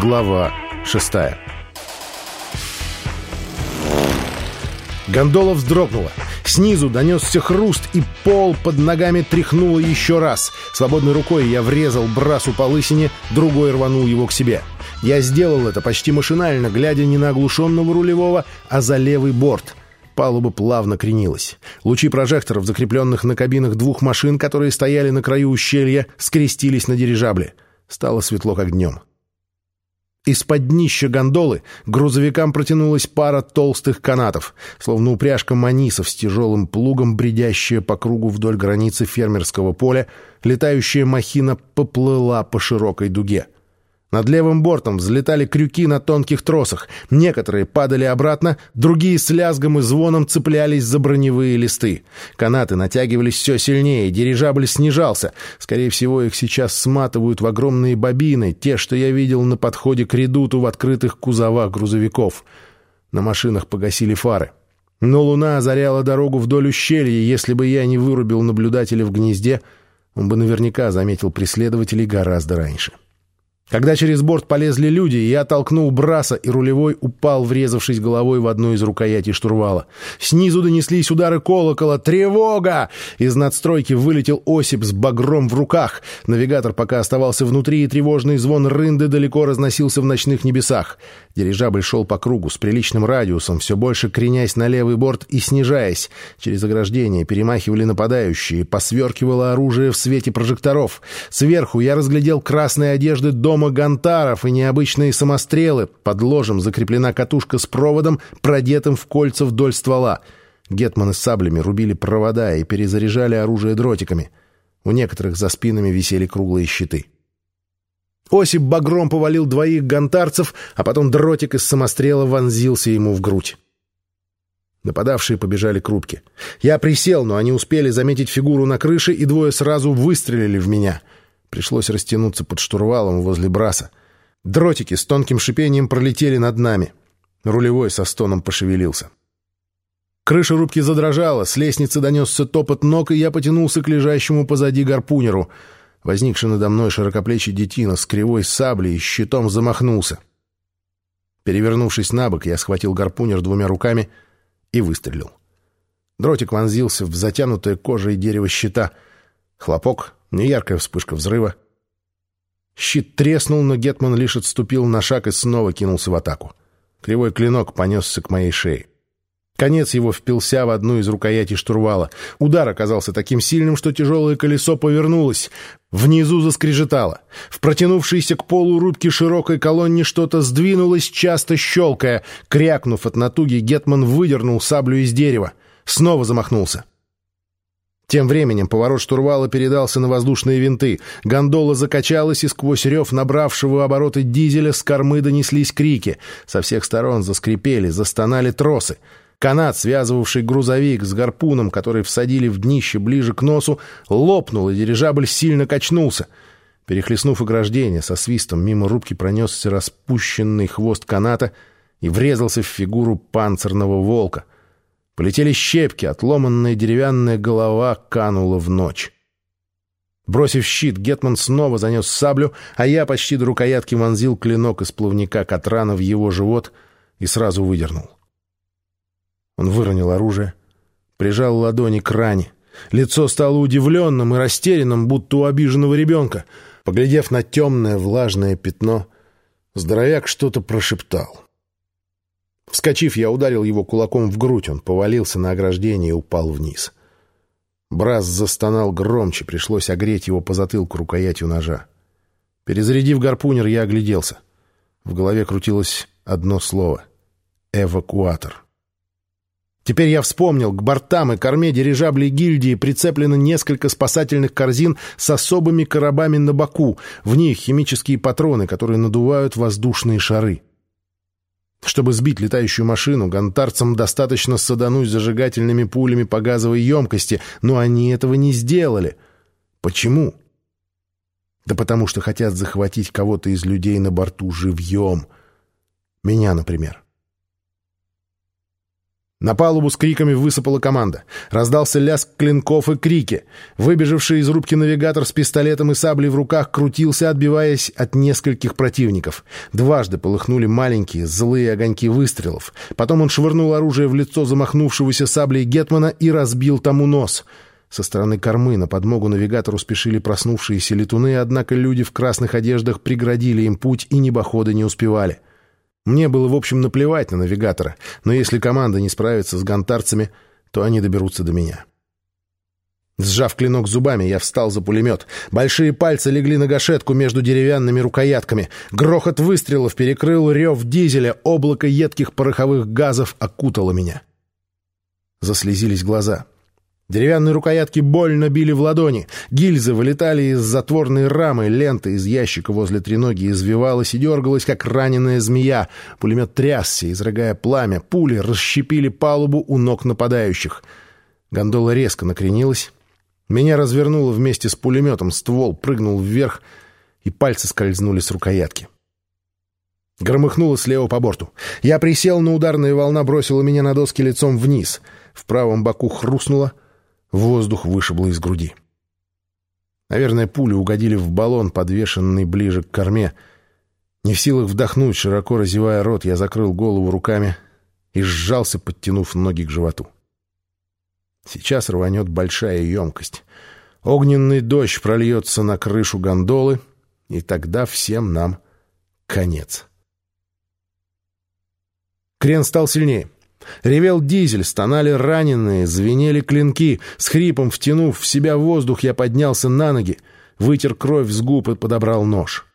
Глава шестая. Гондола вздрогнула. Снизу донесся хруст, и пол под ногами тряхнуло еще раз. Свободной рукой я врезал брасу по лысине, другой рванул его к себе. Я сделал это почти машинально, глядя не на оглушенного рулевого, а за левый борт. Палуба плавно кренилась. Лучи прожекторов, закрепленных на кабинах двух машин, которые стояли на краю ущелья, скрестились на дирижабле. Стало светло, как днем. Из-под днища гондолы грузовикам протянулась пара толстых канатов, словно упряжка манисов с тяжелым плугом, бредящая по кругу вдоль границы фермерского поля, летающая махина поплыла по широкой дуге. Над левым бортом взлетали крюки на тонких тросах. Некоторые падали обратно, другие с лязгом и звоном цеплялись за броневые листы. Канаты натягивались все сильнее, дирижабль снижался. Скорее всего, их сейчас сматывают в огромные бобины, те, что я видел на подходе к редуту в открытых кузовах грузовиков. На машинах погасили фары. Но луна озаряла дорогу вдоль ущелья, если бы я не вырубил наблюдателя в гнезде, он бы наверняка заметил преследователей гораздо раньше. — когда через борт полезли люди, я толкнул браса, и рулевой упал, врезавшись головой в одну из рукоятей штурвала. Снизу донеслись удары колокола. «Тревога!» Из надстройки вылетел Осип с багром в руках. Навигатор пока оставался внутри, и тревожный звон рынды далеко разносился в ночных небесах. Дирижабль шел по кругу с приличным радиусом, все больше кренясь на левый борт и снижаясь. Через ограждение перемахивали нападающие, посверкивало оружие в свете прожекторов. Сверху я разглядел красные одежды дома гантаров и необычные самострелы. Под ложем закреплена катушка с проводом, продетым в кольца вдоль ствола. Гетманы с саблями рубили провода и перезаряжали оружие дротиками. У некоторых за спинами висели круглые щиты. Осип багром повалил двоих гантарцев, а потом дротик из самострела вонзился ему в грудь. Нападавшие побежали к рубке. Я присел, но они успели заметить фигуру на крыше, и двое сразу выстрелили в меня — Пришлось растянуться под штурвалом возле браса. Дротики с тонким шипением пролетели над нами. Рулевой со стоном пошевелился. Крыша рубки задрожала, с лестницы донесся топот ног, и я потянулся к лежащему позади гарпунеру. Возникший надо мной широкоплечий детина с кривой саблей и щитом замахнулся. Перевернувшись на бок, я схватил гарпунер двумя руками и выстрелил. Дротик вонзился в затянутое кожей дерево щита. Хлопок, Неяркая вспышка взрыва. Щит треснул, но Гетман лишь отступил на шаг и снова кинулся в атаку. Кривой клинок понесся к моей шее. Конец его впился в одну из рукоятей штурвала. Удар оказался таким сильным, что тяжелое колесо повернулось. Внизу заскрежетало. В протянувшейся к полу рубки широкой колонне что-то сдвинулось, часто щелкая. Крякнув от натуги, Гетман выдернул саблю из дерева. Снова замахнулся. Тем временем поворот штурвала передался на воздушные винты. Гондола закачалась, и сквозь рев набравшего обороты дизеля с кормы донеслись крики. Со всех сторон заскрипели, застонали тросы. Канат, связывавший грузовик с гарпуном, который всадили в днище ближе к носу, лопнул, и дирижабль сильно качнулся. Перехлестнув ограждение, со свистом мимо рубки пронесся распущенный хвост каната и врезался в фигуру панцирного волка — Полетели щепки, отломанная деревянная голова канула в ночь. Бросив щит, Гетман снова занес саблю, а я почти до рукоятки вонзил клинок из плавника Катрана в его живот и сразу выдернул. Он выронил оружие, прижал ладони к ране. Лицо стало удивленным и растерянным, будто у обиженного ребенка. Поглядев на темное влажное пятно, здоровяк что-то прошептал. Вскочив, я ударил его кулаком в грудь. Он повалился на ограждение и упал вниз. Брас застонал громче, пришлось огреть его по затылку рукоятью ножа. Перезарядив гарпунер, я огляделся. В голове крутилось одно слово — «эвакуатор». Теперь я вспомнил, к бортам и корме дирижаблей гильдии прицеплено несколько спасательных корзин с особыми коробами на боку. В них химические патроны, которые надувают воздушные шары. Чтобы сбить летающую машину, гонтарцам достаточно садануть зажигательными пулями по газовой емкости, но они этого не сделали. Почему? Да потому что хотят захватить кого-то из людей на борту живьем. Меня, например. На палубу с криками высыпала команда. Раздался лязг клинков и крики. Выбежавший из рубки навигатор с пистолетом и саблей в руках крутился, отбиваясь от нескольких противников. Дважды полыхнули маленькие злые огоньки выстрелов. Потом он швырнул оружие в лицо замахнувшегося саблей Гетмана и разбил тому нос. Со стороны кормы на подмогу навигатору спешили проснувшиеся летуны, однако люди в красных одеждах преградили им путь и небоходы не успевали. Мне было, в общем, наплевать на навигатора, но если команда не справится с гонтарцами, то они доберутся до меня. Сжав клинок зубами, я встал за пулемет. Большие пальцы легли на гашетку между деревянными рукоятками. Грохот выстрелов перекрыл рев дизеля, облако едких пороховых газов окутало меня. Заслезились глаза. Деревянные рукоятки больно били в ладони. Гильзы вылетали из затворной рамы. Лента из ящика возле треноги извивалась и дергалась, как раненая змея. Пулемет трясся, изрыгая пламя. Пули расщепили палубу у ног нападающих. Гондола резко накренилась. Меня развернуло вместе с пулеметом. Ствол прыгнул вверх, и пальцы скользнули с рукоятки. Громыхнуло слева по борту. Я присел, но ударная волна бросила меня на доски лицом вниз. В правом боку хрустнуло — Воздух вышибло из груди. Наверное, пули угодили в баллон, подвешенный ближе к корме. Не в силах вдохнуть, широко разевая рот, я закрыл голову руками и сжался, подтянув ноги к животу. Сейчас рванет большая емкость. Огненный дождь прольется на крышу гондолы, и тогда всем нам конец. Крен стал сильнее. Ревел дизель, стонали раненые, звенели клинки. С хрипом втянув в себя воздух, я поднялся на ноги, вытер кровь с губ и подобрал нож.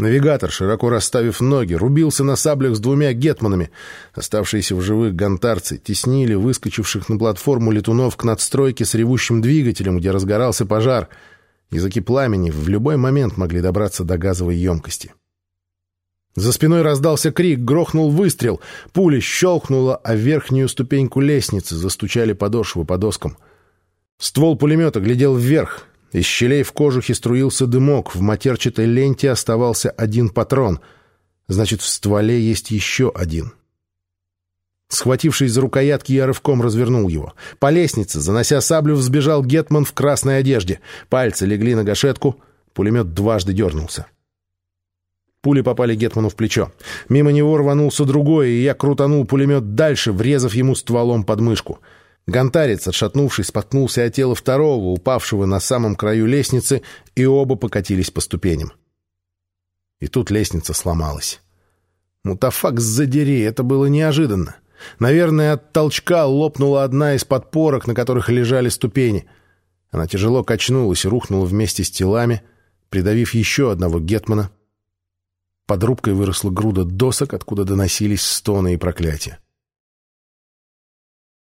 Навигатор, широко расставив ноги, рубился на саблях с двумя гетманами. Оставшиеся в живых гонтарцы теснили выскочивших на платформу летунов к надстройке с ревущим двигателем, где разгорался пожар. Языки пламени в любой момент могли добраться до газовой емкости. За спиной раздался крик, грохнул выстрел. Пуля щелкнула, а верхнюю ступеньку лестницы застучали подошвы по доскам. Ствол пулемета глядел вверх. Из щелей в кожухе струился дымок. В матерчатой ленте оставался один патрон. Значит, в стволе есть еще один. Схватившись за рукоятки, я рывком развернул его. По лестнице, занося саблю, взбежал Гетман в красной одежде. Пальцы легли на гашетку. Пулемет дважды дернулся. Пули попали Гетману в плечо. Мимо него рванулся другой, и я крутанул пулемет дальше, врезав ему стволом под мышку. Гонтарец, отшатнувшись, споткнулся от тела второго, упавшего на самом краю лестницы, и оба покатились по ступеням. И тут лестница сломалась. Мутафак задери, это было неожиданно. Наверное, от толчка лопнула одна из подпорок, на которых лежали ступени. Она тяжело качнулась и рухнула вместе с телами, придавив еще одного гетмана под рубкой выросла груда досок, откуда доносились стоны и проклятия.